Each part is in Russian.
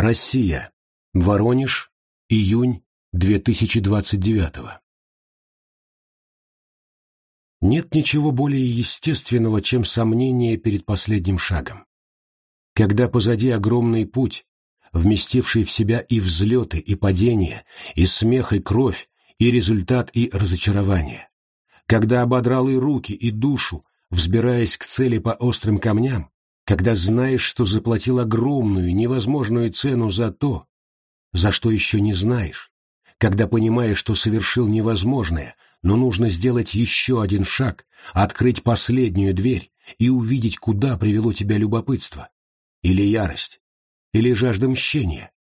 Россия. Воронеж. Июнь 2029 Нет ничего более естественного, чем сомнение перед последним шагом. Когда позади огромный путь, вместивший в себя и взлеты, и падения, и смех, и кровь, и результат, и разочарование. Когда ободрал и руки, и душу, взбираясь к цели по острым камням, когда знаешь, что заплатил огромную, невозможную цену за то, за что еще не знаешь, когда понимаешь, что совершил невозможное, но нужно сделать еще один шаг, открыть последнюю дверь и увидеть, куда привело тебя любопытство, или ярость, или жажда мщения.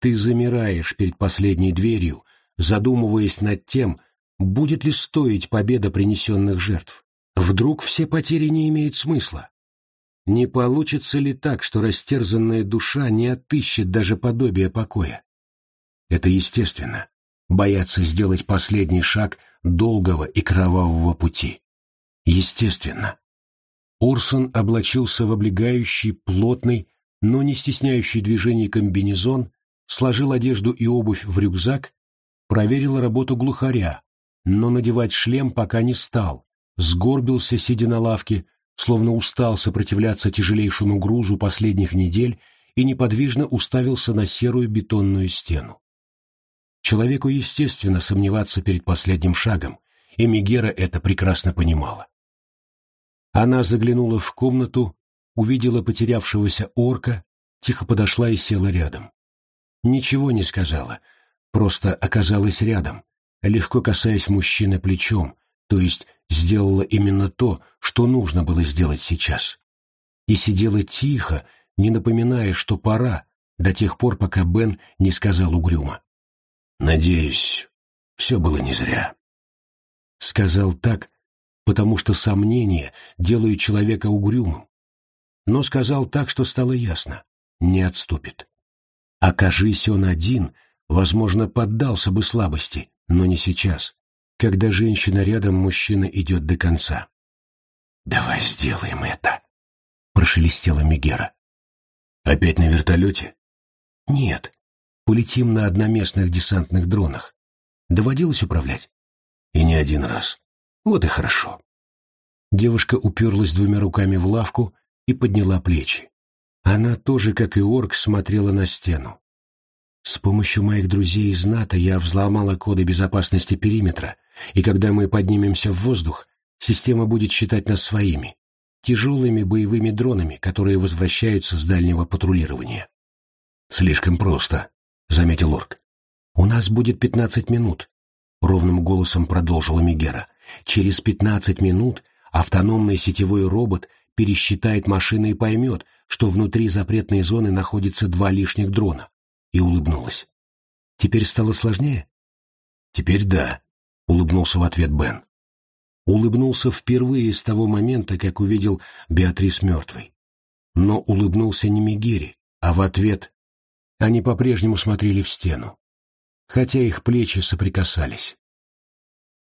Ты замираешь перед последней дверью, задумываясь над тем, будет ли стоить победа принесенных жертв. Вдруг все потери не имеют смысла? Не получится ли так, что растерзанная душа не отыщет даже подобия покоя? Это естественно. Бояться сделать последний шаг долгого и кровавого пути. Естественно. Урсон облачился в облегающий, плотный, но не стесняющий движений комбинезон, сложил одежду и обувь в рюкзак, проверил работу глухаря, но надевать шлем пока не стал, сгорбился, сидя на лавке, словно устал сопротивляться тяжелейшему грузу последних недель и неподвижно уставился на серую бетонную стену. Человеку естественно сомневаться перед последним шагом, и Мегера это прекрасно понимала. Она заглянула в комнату, увидела потерявшегося орка, тихо подошла и села рядом. Ничего не сказала, просто оказалась рядом, легко касаясь мужчины плечом, то есть сделала именно то, что нужно было сделать сейчас. И сидела тихо, не напоминая, что пора, до тех пор, пока Бен не сказал угрюмо. «Надеюсь, все было не зря». Сказал так, потому что сомнения делают человека угрюмым. Но сказал так, что стало ясно — не отступит. Окажись он один, возможно, поддался бы слабости, но не сейчас, когда женщина рядом, мужчина идет до конца. «Давай сделаем это», — прошелестела Мегера. «Опять на вертолете?» «Нет, полетим на одноместных десантных дронах. Доводилось управлять?» «И не один раз. Вот и хорошо». Девушка уперлась двумя руками в лавку и подняла плечи. Она тоже, как и орк, смотрела на стену. С помощью моих друзей из НАТО я взломала коды безопасности периметра, и когда мы поднимемся в воздух, система будет считать нас своими, тяжелыми боевыми дронами, которые возвращаются с дальнего патрулирования. «Слишком просто», — заметил Орк. «У нас будет пятнадцать минут», — ровным голосом продолжила Мигера. «Через пятнадцать минут автономный сетевой робот пересчитает машины и поймет, что внутри запретной зоны находится два лишних дрона и улыбнулась. «Теперь стало сложнее?» «Теперь да», — улыбнулся в ответ Бен. Улыбнулся впервые с того момента, как увидел Беатрис мертвой. Но улыбнулся не Мегере, а в ответ они по-прежнему смотрели в стену, хотя их плечи соприкасались.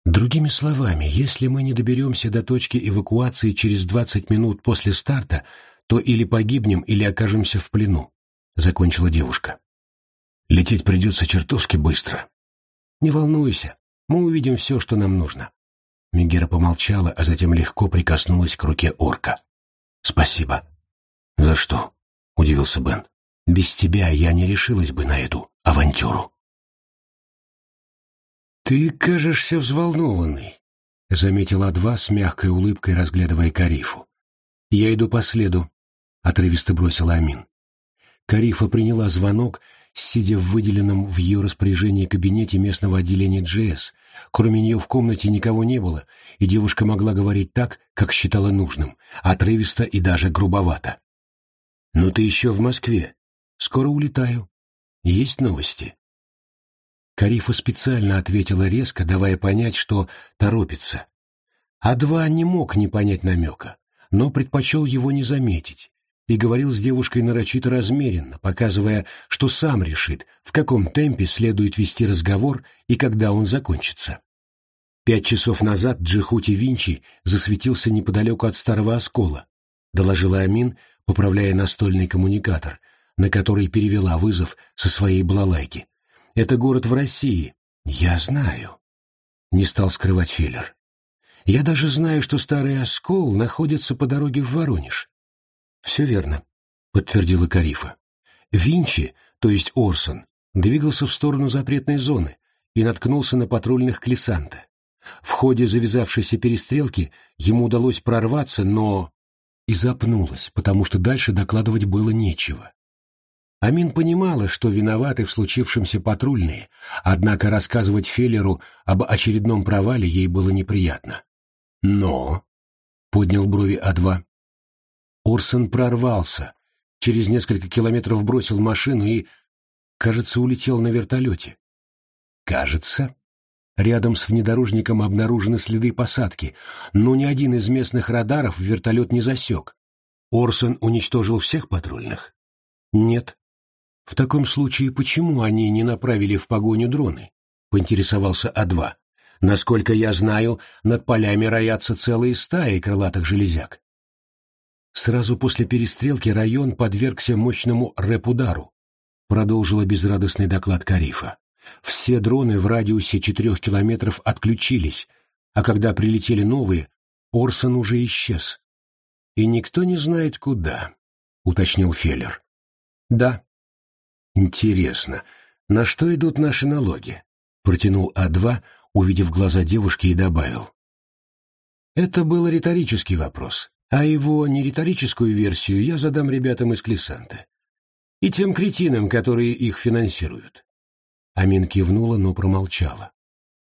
Другими словами, если мы не доберемся до точки эвакуации через двадцать минут после старта, то или погибнем, или окажемся в плену, — закончила девушка. Лететь придется чертовски быстро. Не волнуйся, мы увидим все, что нам нужно. Мегера помолчала, а затем легко прикоснулась к руке орка. Спасибо. За что? Удивился Бен. Без тебя я не решилась бы на эту авантюру. Ты кажешься взволнованный, заметила Адва с мягкой улыбкой, разглядывая Карифу. Я иду по следу, отрывисто бросила Амин. Карифа приняла звонок сидя в выделенном в ее распоряжении кабинете местного отделения GS. Кроме нее в комнате никого не было, и девушка могла говорить так, как считала нужным, отрывисто и даже грубовато. «Ну ты еще в Москве. Скоро улетаю. Есть новости?» Карифа специально ответила резко, давая понять, что торопится. А не мог не понять намека, но предпочел его не заметить, и говорил с девушкой нарочито размеренно, показывая, что сам решит, в каком темпе следует вести разговор и когда он закончится. Пять часов назад Джихути Винчи засветился неподалеку от старого оскола, доложила Амин, поправляя настольный коммуникатор, на который перевела вызов со своей балалайки. «Это город в России. Я знаю». Не стал скрывать Филлер. «Я даже знаю, что старый оскол находится по дороге в Воронеж». «Все верно», — подтвердила Карифа. Винчи, то есть Орсон, двигался в сторону запретной зоны и наткнулся на патрульных Клесанта. В ходе завязавшейся перестрелки ему удалось прорваться, но... И запнулась, потому что дальше докладывать было нечего. Амин понимала, что виноваты в случившемся патрульные, однако рассказывать Феллеру об очередном провале ей было неприятно. «Но...» — поднял брови А2. Орсон прорвался, через несколько километров бросил машину и, кажется, улетел на вертолете. «Кажется?» Рядом с внедорожником обнаружены следы посадки, но ни один из местных радаров вертолет не засек. Орсон уничтожил всех патрульных? Нет. В таком случае почему они не направили в погоню дроны? Поинтересовался А2. Насколько я знаю, над полями роятся целые стаи крылатых железяк. Сразу после перестрелки район подвергся мощному рэп-удару, продолжила безрадостный доклад Карифа. Все дроны в радиусе четырех километров отключились, а когда прилетели новые, Орсон уже исчез. «И никто не знает, куда», — уточнил Феллер. «Да». «Интересно, на что идут наши налоги?» — протянул А2, увидев глаза девушки, и добавил. Это был риторический вопрос, а его нериторическую версию я задам ребятам из Клесанта. И тем кретинам, которые их финансируют. Амин кивнула, но промолчала.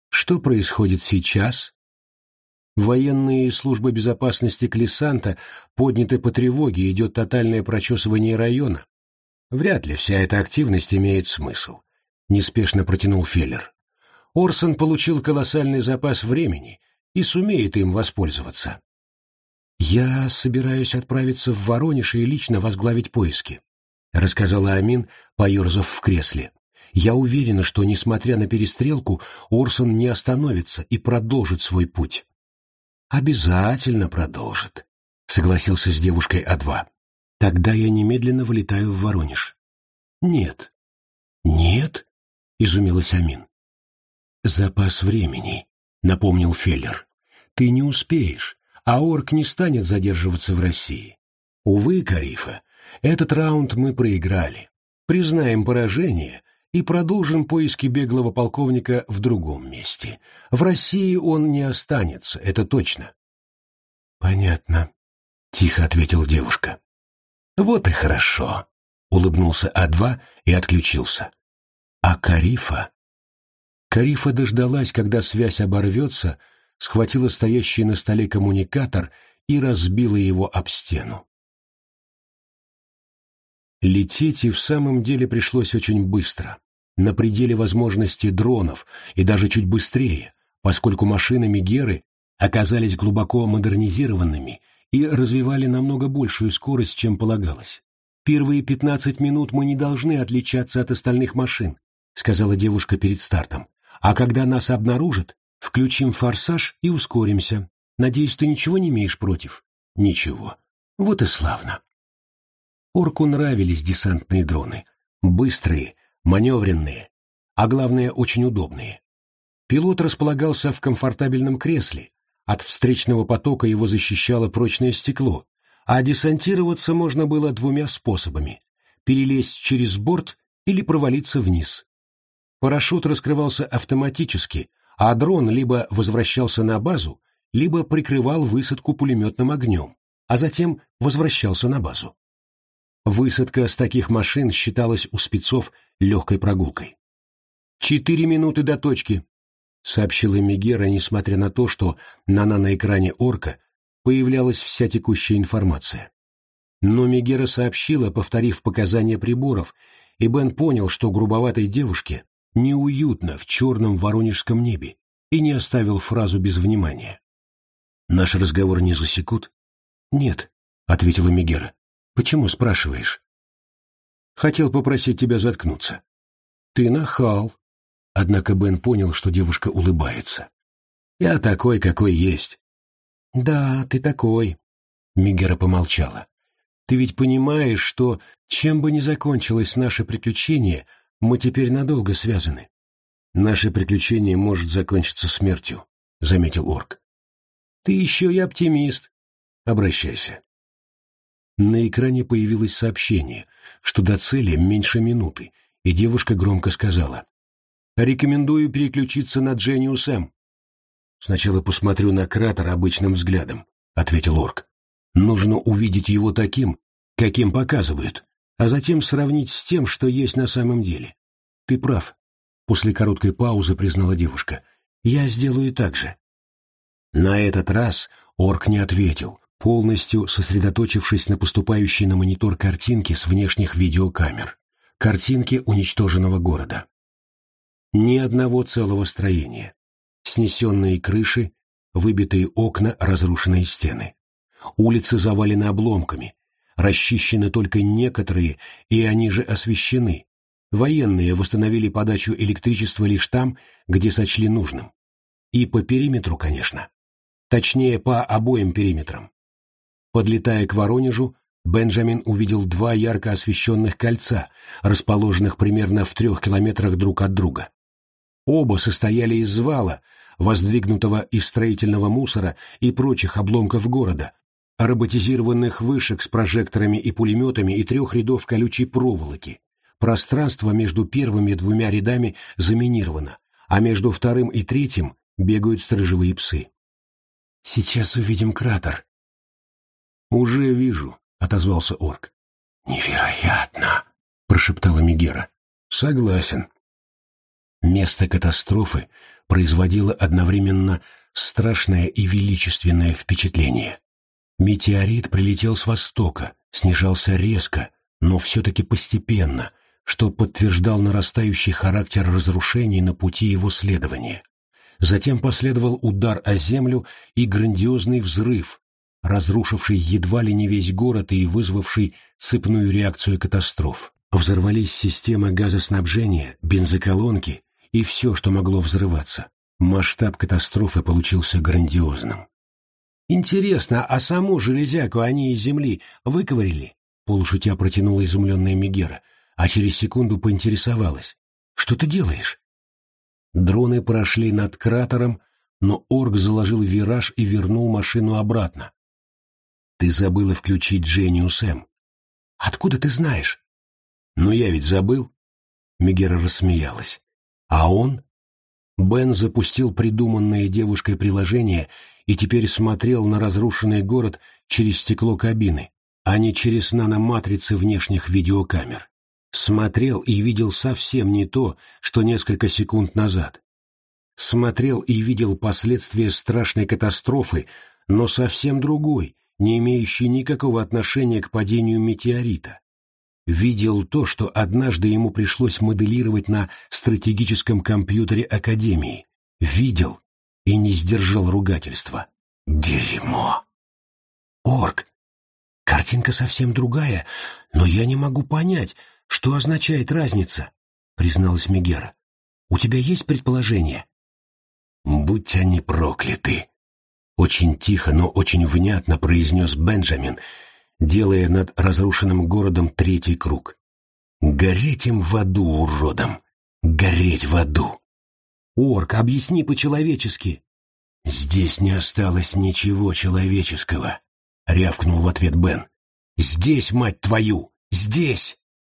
Что происходит сейчас? Военные службы безопасности Клесанта подняты по тревоге, идет тотальное прочесывание района. Вряд ли вся эта активность имеет смысл. Неспешно протянул Феллер. Орсон получил колоссальный запас времени и сумеет им воспользоваться. «Я собираюсь отправиться в Воронеж и лично возглавить поиски», — рассказала Амин, поерзав в кресле. Я уверена, что, несмотря на перестрелку, Орсон не остановится и продолжит свой путь. «Обязательно продолжит», — согласился с девушкой А2. «Тогда я немедленно вылетаю в Воронеж». «Нет». «Нет?» — изумилась Амин. «Запас времени», — напомнил Феллер. «Ты не успеешь, а Орк не станет задерживаться в России. Увы, Карифа, этот раунд мы проиграли. Признаем поражение и продолжим поиски беглого полковника в другом месте. В России он не останется, это точно. Понятно, тихо ответила девушка. Вот и хорошо, улыбнулся А2 и отключился. А Карифа? Карифа дождалась, когда связь оборвется, схватила стоящий на столе коммуникатор и разбила его об стену. Лететь и в самом деле пришлось очень быстро на пределе возможностей дронов и даже чуть быстрее, поскольку машины Мегеры оказались глубоко модернизированными и развивали намного большую скорость, чем полагалось. «Первые пятнадцать минут мы не должны отличаться от остальных машин», сказала девушка перед стартом. «А когда нас обнаружат, включим форсаж и ускоримся. Надеюсь, ты ничего не имеешь против?» «Ничего. Вот и славно». Орку нравились десантные дроны. Быстрые, маневренные, а главное, очень удобные. Пилот располагался в комфортабельном кресле, от встречного потока его защищало прочное стекло, а десантироваться можно было двумя способами – перелезть через борт или провалиться вниз. Парашют раскрывался автоматически, а дрон либо возвращался на базу, либо прикрывал высадку пулеметным огнем, а затем возвращался на базу. Высадка с таких машин считалась у спецов легкой прогулкой. «Четыре минуты до точки», — сообщила Мегера, несмотря на то, что на наноэкране орка появлялась вся текущая информация. Но Мегера сообщила, повторив показания приборов, и Бен понял, что грубоватой девушке неуютно в черном воронежском небе, и не оставил фразу без внимания. «Наш разговор не засекут?» «Нет», — ответила Мегера. Почему спрашиваешь? Хотел попросить тебя заткнуться. Ты нахал. Однако Бен понял, что девушка улыбается. Я такой, какой есть. Да, ты такой. Мигера помолчала. Ты ведь понимаешь, что, чем бы ни закончилось наше приключение, мы теперь надолго связаны. Наше приключение может закончиться смертью, — заметил орк. Ты еще и оптимист. Обращайся. На экране появилось сообщение, что до цели меньше минуты, и девушка громко сказала. «Рекомендую переключиться на Дженниус М». «Сначала посмотрю на кратер обычным взглядом», — ответил орк. Нужно увидеть его таким, каким показывают, а затем сравнить с тем, что есть на самом деле. Ты прав. После короткой паузы признала девушка. Я сделаю так же. На этот раз орк не ответил, полностью сосредоточившись на поступающей на монитор картинке с внешних видеокамер. Картинки уничтоженного города. Ни одного целого строения. Снесенные крыши, выбитые окна, разрушенные стены. Улицы завалены обломками, расчищены только некоторые, и они же освещены. Военные восстановили подачу электричества лишь там, где сочли нужным. И по периметру, конечно. Точнее, по обоим периметрам. Подлетая к Воронежу, Бенджамин увидел два ярко освещенных кольца, расположенных примерно в трех километрах друг от друга. Оба состояли из вала, воздвигнутого из строительного мусора и прочих обломков города, роботизированных вышек с прожекторами и пулеметами и трех рядов колючей проволоки. Пространство между первыми двумя рядами заминировано, а между вторым и третьим бегают сторожевые псы. «Сейчас увидим кратер». «Уже вижу», — отозвался орк. «Невероятно!» — прошептала Мигера. «Согласен». Место катастрофы производило одновременно страшное и величественное впечатление. Метеорит прилетел с востока, снижался резко, но все-таки постепенно, что подтверждал нарастающий характер разрушений на пути его следования. Затем последовал удар о землю и грандиозный взрыв, разрушивший едва ли не весь город и вызвавший цепную реакцию катастроф. Взорвались системы газоснабжения, бензоколонки и все, что могло взрываться. Масштаб катастрофы получился грандиозным. Интересно, а саму железяку они из земли выковырили? Полушутя протянула изумленная Мегера, а через секунду поинтересовалась. Что ты делаешь? Дроны прошли над кратером, но орк заложил вираж и вернул машину обратно. Ты забыла включить Дженни Сэм. Откуда ты знаешь? Но я ведь забыл. Мегера рассмеялась. А он? Бен запустил придуманное девушкой приложение и теперь смотрел на разрушенный город через стекло кабины, а не через наноматрицы внешних видеокамер. Смотрел и видел совсем не то, что несколько секунд назад. Смотрел и видел последствия страшной катастрофы, но совсем другой, не имеющий никакого отношения к падению метеорита. Видел то, что однажды ему пришлось моделировать на стратегическом компьютере Академии. Видел и не сдержал ругательства. Дерьмо! Орк! Картинка совсем другая, но я не могу понять, что означает разница, призналась Мегера. У тебя есть предположение? Будь они прокляты! Очень тихо, но очень внятно произнес Бенджамин, делая над разрушенным городом третий круг. Гореть им в аду, уродом! Гореть в аду! Орк, объясни по-человечески. Здесь не осталось ничего человеческого, рявкнул в ответ Бен. Здесь, мать твою, здесь!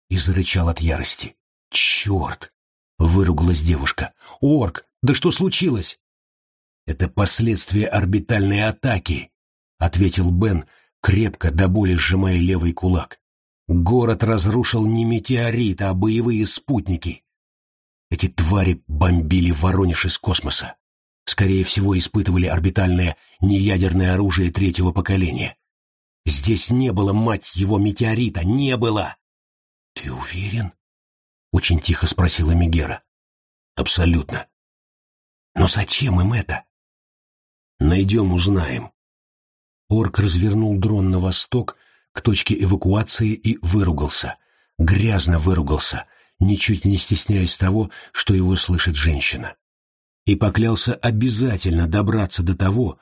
И зарычал от ярости. Черт! Выругалась девушка. Орк, да что случилось? Это последствия орбитальной атаки, ответил Бен, крепко до боли сжимая левый кулак. Город разрушил не метеорит, а боевые спутники. Эти твари бомбили Воронеж из космоса. Скорее всего, испытывали орбитальное неядерное оружие третьего поколения. Здесь не было, мать его, метеорита, не было! — Ты уверен? — очень тихо спросила Мегера. — Абсолютно. — Но зачем им это? — Найдем, узнаем. Орк развернул дрон на восток к точке эвакуации и выругался. Грязно выругался, ничуть не стесняясь того, что его слышит женщина. И поклялся обязательно добраться до того,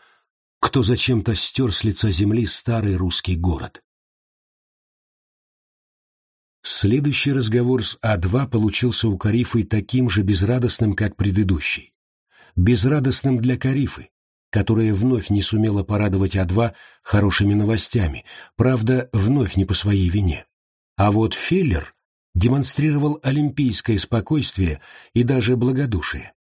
кто зачем-то стер с лица земли старый русский город. Следующий разговор с А2 получился у Карифы таким же безрадостным, как предыдущий. Безрадостным для Карифы, которая вновь не сумела порадовать А2 хорошими новостями, правда, вновь не по своей вине. А вот Феллер демонстрировал олимпийское спокойствие и даже благодушие.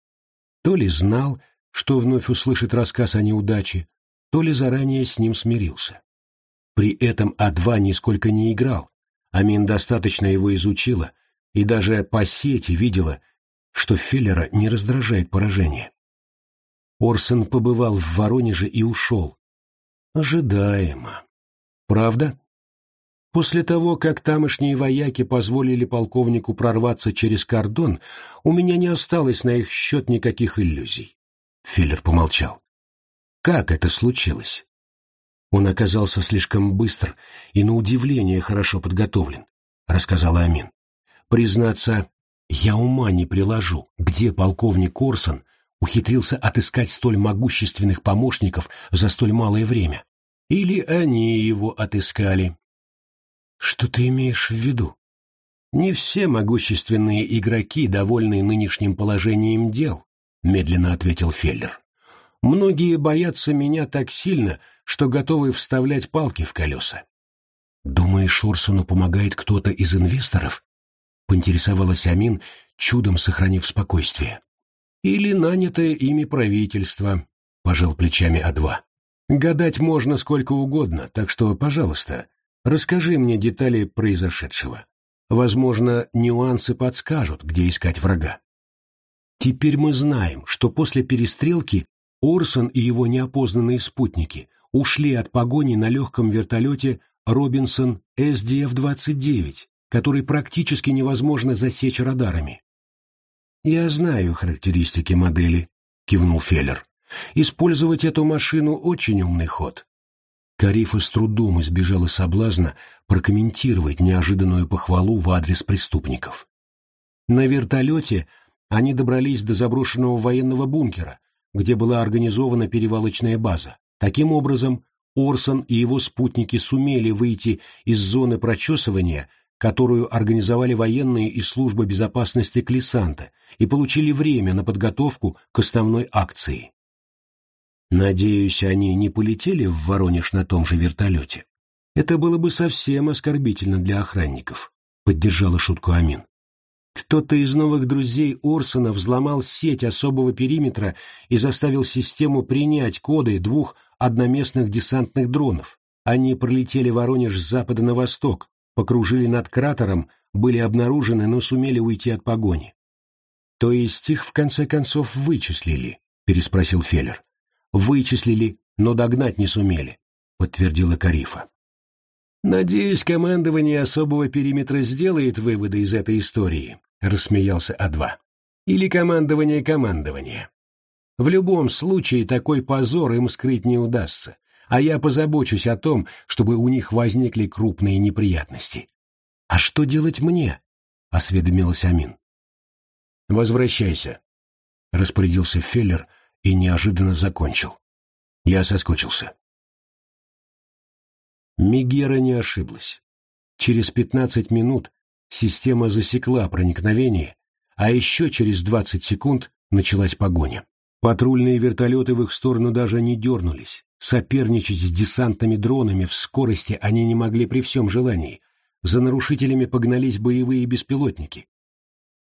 То ли знал, что вновь услышит рассказ о неудаче, то ли заранее с ним смирился. При этом А2 нисколько не играл, Амин достаточно его изучила и даже по сети видела, что Феллера не раздражает поражение. Орсон побывал в Воронеже и ушел. Ожидаемо. Правда? После того, как тамошние вояки позволили полковнику прорваться через кордон, у меня не осталось на их счет никаких иллюзий. Филлер помолчал. Как это случилось? Он оказался слишком быстр и, на удивление, хорошо подготовлен, — рассказала Амин. Признаться, я ума не приложу, где полковник Корсон ухитрился отыскать столь могущественных помощников за столь малое время. Или они его отыскали. Что ты имеешь в виду? Не все могущественные игроки довольны нынешним положением дел, медленно ответил Феллер. Многие боятся меня так сильно, что готовы вставлять палки в колеса. «Думаешь, Орсону помогает кто-то из инвесторов?» — поинтересовалась Амин, чудом сохранив спокойствие. «Или нанятое ими правительство», — пожал плечами А2. «Гадать можно сколько угодно, так что, пожалуйста, расскажи мне детали произошедшего. Возможно, нюансы подскажут, где искать врага». Теперь мы знаем, что после перестрелки Орсон и его неопознанные спутники ушли от погони на легком вертолете Робинсон SDF-29, который практически невозможно засечь радарами. «Я знаю характеристики модели», — кивнул Феллер. «Использовать эту машину — очень умный ход». Карифа с трудом избежала соблазна прокомментировать неожиданную похвалу в адрес преступников. На вертолете они добрались до заброшенного военного бункера, где была организована перевалочная база. Таким образом, Орсон и его спутники сумели выйти из зоны прочесывания, которую организовали военные и служба безопасности Клисанта, и получили время на подготовку к основной акции. Надеюсь, они не полетели в Воронеж на том же вертолете. Это было бы совсем оскорбительно для охранников, поддержала шутку Амин. Кто-то из новых друзей Орсона взломал сеть особого периметра и заставил систему принять коды двух одноместных десантных дронов. Они пролетели Воронеж с запада на восток, покружили над кратером, были обнаружены, но сумели уйти от погони. «То есть их в конце концов вычислили?» — переспросил Феллер. «Вычислили, но догнать не сумели», — подтвердила Карифа. «Надеюсь, командование особого периметра сделает выводы из этой истории», — рассмеялся А2. «Или командование командования. В любом случае такой позор им скрыть не удастся, а я позабочусь о том, чтобы у них возникли крупные неприятности». «А что делать мне?» — осведомилась Амин. «Возвращайся», — распорядился Феллер и неожиданно закончил. Я соскучился. Мегера не ошиблась. Через 15 минут система засекла проникновение, а еще через 20 секунд началась погоня. Патрульные вертолеты в их сторону даже не дернулись. Соперничать с десантными дронами в скорости они не могли при всем желании. За нарушителями погнались боевые беспилотники.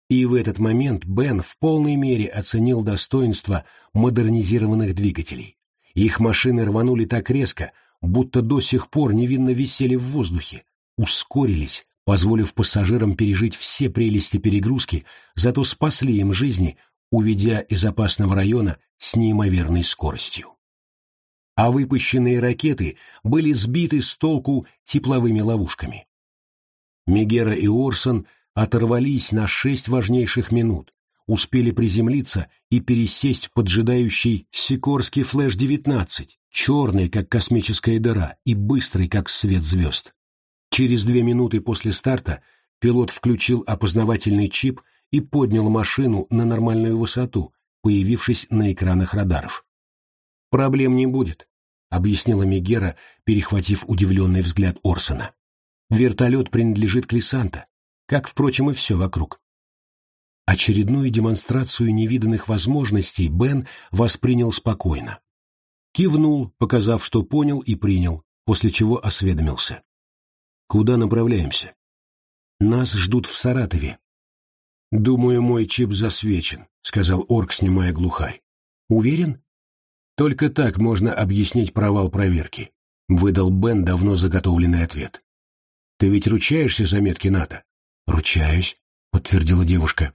И в этот момент Бен в полной мере оценил достоинство модернизированных двигателей. Их машины рванули так резко, будто до сих пор невинно висели в воздухе, ускорились, позволив пассажирам пережить все прелести перегрузки, зато спасли им жизни, уведя из опасного района с неимоверной скоростью. А выпущенные ракеты были сбиты с толку тепловыми ловушками. Мегера и Орсон оторвались на шесть важнейших минут, успели приземлиться и пересесть в поджидающий Сикорский флэш-19, черный, как космическая дыра, и быстрый, как свет звезд. Через две минуты после старта пилот включил опознавательный чип и поднял машину на нормальную высоту, появившись на экранах радаров. «Проблем не будет», — объяснила Мегера, перехватив удивленный взгляд Орсона. «Вертолет принадлежит Клисанта. Как, впрочем, и все вокруг. Очередную демонстрацию невиданных возможностей Бен воспринял спокойно. Кивнул, показав, что понял и принял, после чего осведомился. «Куда направляемся?» «Нас ждут в Саратове». «Думаю, мой чип засвечен», — сказал орк, снимая глухарь. «Уверен?» «Только так можно объяснить провал проверки», — выдал Бен давно заготовленный ответ. «Ты ведь ручаешься за метки НАТО?» «Ручаюсь», — подтвердила девушка.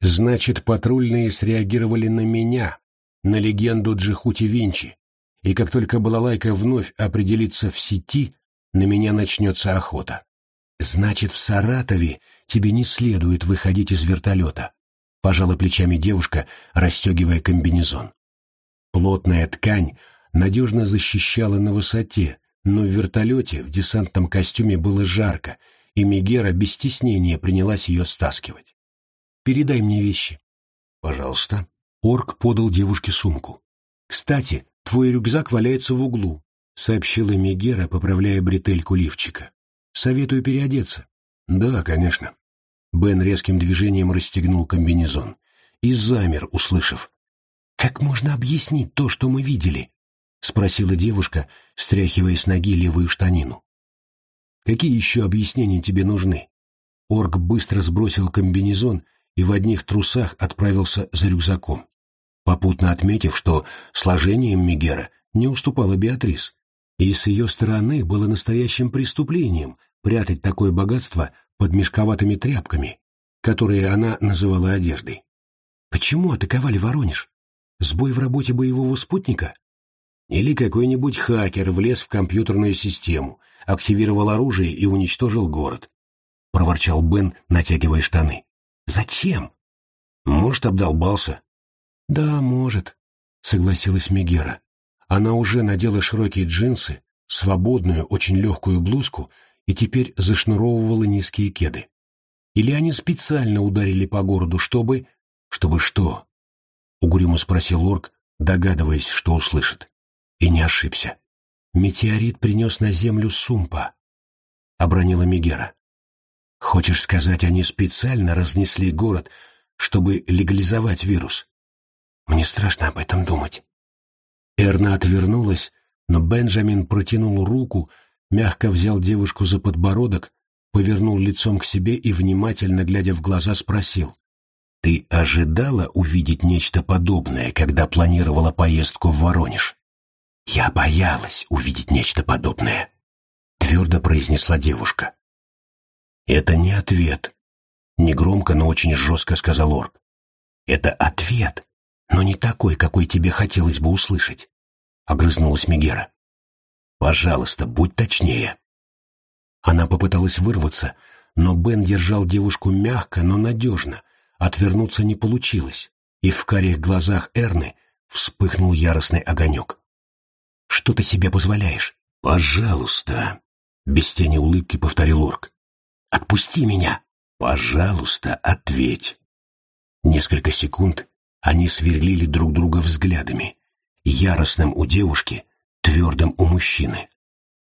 «Значит, патрульные среагировали на меня, на легенду Джихути Винчи, и как только балалайка вновь определится в сети, на меня начнется охота. Значит, в Саратове тебе не следует выходить из вертолета», — пожала плечами девушка, расстегивая комбинезон. Плотная ткань надежно защищала на высоте, но в вертолете в десантном костюме было жарко, и Мегера без стеснения принялась ее стаскивать. «Передай мне вещи». «Пожалуйста». Орк подал девушке сумку. «Кстати, твой рюкзак валяется в углу», — сообщила Мегера, поправляя бретельку лифчика. «Советую переодеться». «Да, конечно». Бен резким движением расстегнул комбинезон и замер, услышав. «Как можно объяснить то, что мы видели?» — спросила девушка, стряхивая с ноги левую штанину. «Какие еще объяснения тебе нужны?» Орк быстро сбросил комбинезон и в одних трусах отправился за рюкзаком, попутно отметив, что сложением Мегера не уступала Беатрис, и с ее стороны было настоящим преступлением прятать такое богатство под мешковатыми тряпками, которые она называла одеждой. Почему атаковали Воронеж? Сбой в работе боевого спутника? Или какой-нибудь хакер влез в компьютерную систему, активировал оружие и уничтожил город. Проворчал Бен, натягивая штаны. Зачем? Может, обдолбался? Да, может, согласилась Мегера. Она уже надела широкие джинсы, свободную, очень легкую блузку и теперь зашнуровывала низкие кеды. Или они специально ударили по городу, чтобы... Чтобы что? Угрюмо спросил орк, догадываясь, что услышит. И не ошибся. Метеорит принес на землю Сумпа. Обронила Мигера. Хочешь сказать, они специально разнесли город, чтобы легализовать вирус? Мне страшно об этом думать. Эрна отвернулась, но Бенджамин протянул руку, мягко взял девушку за подбородок, повернул лицом к себе и, внимательно глядя в глаза, спросил. «Ты ожидала увидеть нечто подобное, когда планировала поездку в Воронеж?» «Я боялась увидеть нечто подобное», — твердо произнесла девушка. «Это не ответ», — негромко, но очень жестко сказал Орк. «Это ответ, но не такой, какой тебе хотелось бы услышать», — огрызнулась Мегера. «Пожалуйста, будь точнее». Она попыталась вырваться, но Бен держал девушку мягко, но надежно. Отвернуться не получилось, и в карих глазах Эрны вспыхнул яростный огонек. Что ты себе позволяешь? Пожалуйста, без тени улыбки повторил орк. Отпусти меня. Пожалуйста, ответь. Несколько секунд они сверлили друг друга взглядами, яростным у девушки, твердым у мужчины,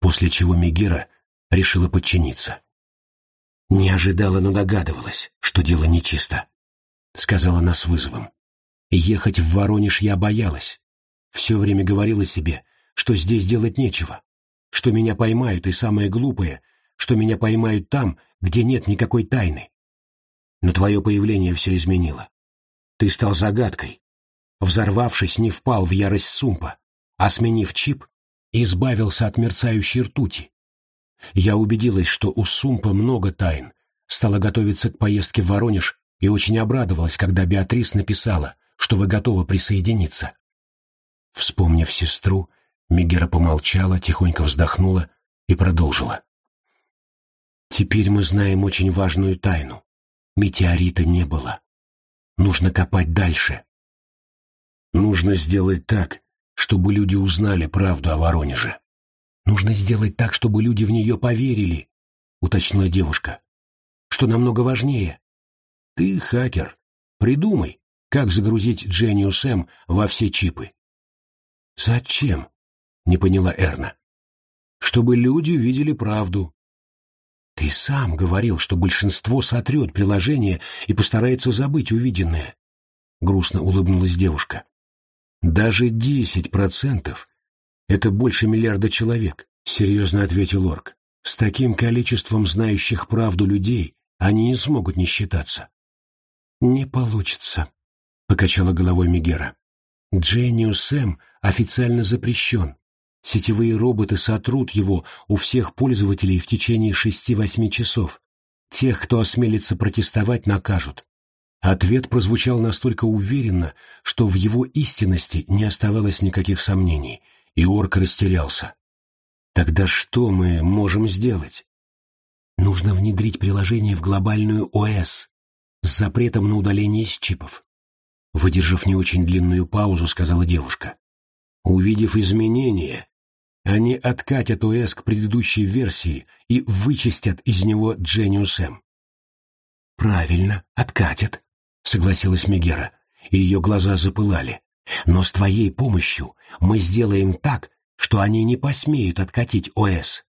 после чего Мегера решила подчиниться. «Не ожидала, но догадывалась, что дело нечисто», — сказала она с вызовом. «Ехать в Воронеж я боялась. Все время говорила себе, что здесь делать нечего, что меня поймают, и самое глупое, что меня поймают там, где нет никакой тайны. Но твое появление все изменило. Ты стал загадкой. Взорвавшись, не впал в ярость Сумпа, а сменив чип, избавился от мерцающей ртути. Я убедилась, что у Сумпа много тайн, стала готовиться к поездке в Воронеж и очень обрадовалась, когда Беатрис написала, что вы готовы присоединиться. Вспомнив сестру, Мегера помолчала, тихонько вздохнула и продолжила. «Теперь мы знаем очень важную тайну. Метеорита не было. Нужно копать дальше. Нужно сделать так, чтобы люди узнали правду о Воронеже. Нужно сделать так, чтобы люди в нее поверили», — уточнила девушка. «Что намного важнее. Ты хакер. Придумай, как загрузить Дженниус М во все чипы». «Зачем?» Не поняла Эрна. Чтобы люди видели правду. Ты сам говорил, что большинство сотрет приложение и постарается забыть увиденное. Грустно улыбнулась девушка. Даже десять процентов — это больше миллиарда человек, серьезно ответил Орк. С таким количеством знающих правду людей они не смогут не считаться. Не получится, покачала головой Мегера. Дженниус Сэм официально запрещен. Сетевые роботы сотрут его у всех пользователей в течение шести-восьми часов. Тех, кто осмелится протестовать, накажут. Ответ прозвучал настолько уверенно, что в его истинности не оставалось никаких сомнений, и орк растерялся. Тогда что мы можем сделать? Нужно внедрить приложение в глобальную ОС с запретом на удаление из чипов. Выдержав не очень длинную паузу, сказала девушка. Увидев изменения, они откатят ОС к предыдущей версии и вычистят из него Genius M. «Правильно, откатят», — согласилась Мегера, и ее глаза запылали. «Но с твоей помощью мы сделаем так, что они не посмеют откатить ОС».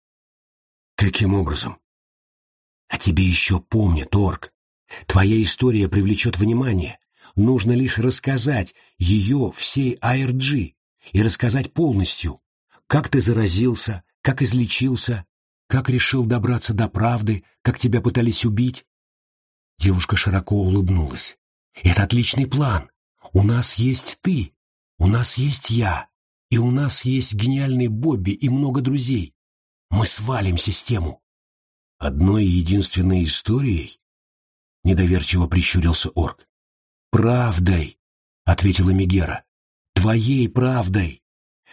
«Каким образом?» «А тебе еще помнят, Орк. Твоя история привлечет внимание. Нужно лишь рассказать ее всей АРГ и рассказать полностью, как ты заразился, как излечился, как решил добраться до правды, как тебя пытались убить. Девушка широко улыбнулась. Это отличный план. У нас есть ты, у нас есть я, и у нас есть гениальный Бобби и много друзей. Мы свалим систему. Одной единственной историей? Недоверчиво прищурился орк. Правдой, ответила Мегера. Твоей правдой.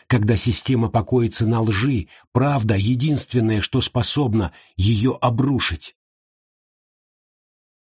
Когда система покоится на лжи, правда — единственное, что способно ее обрушить.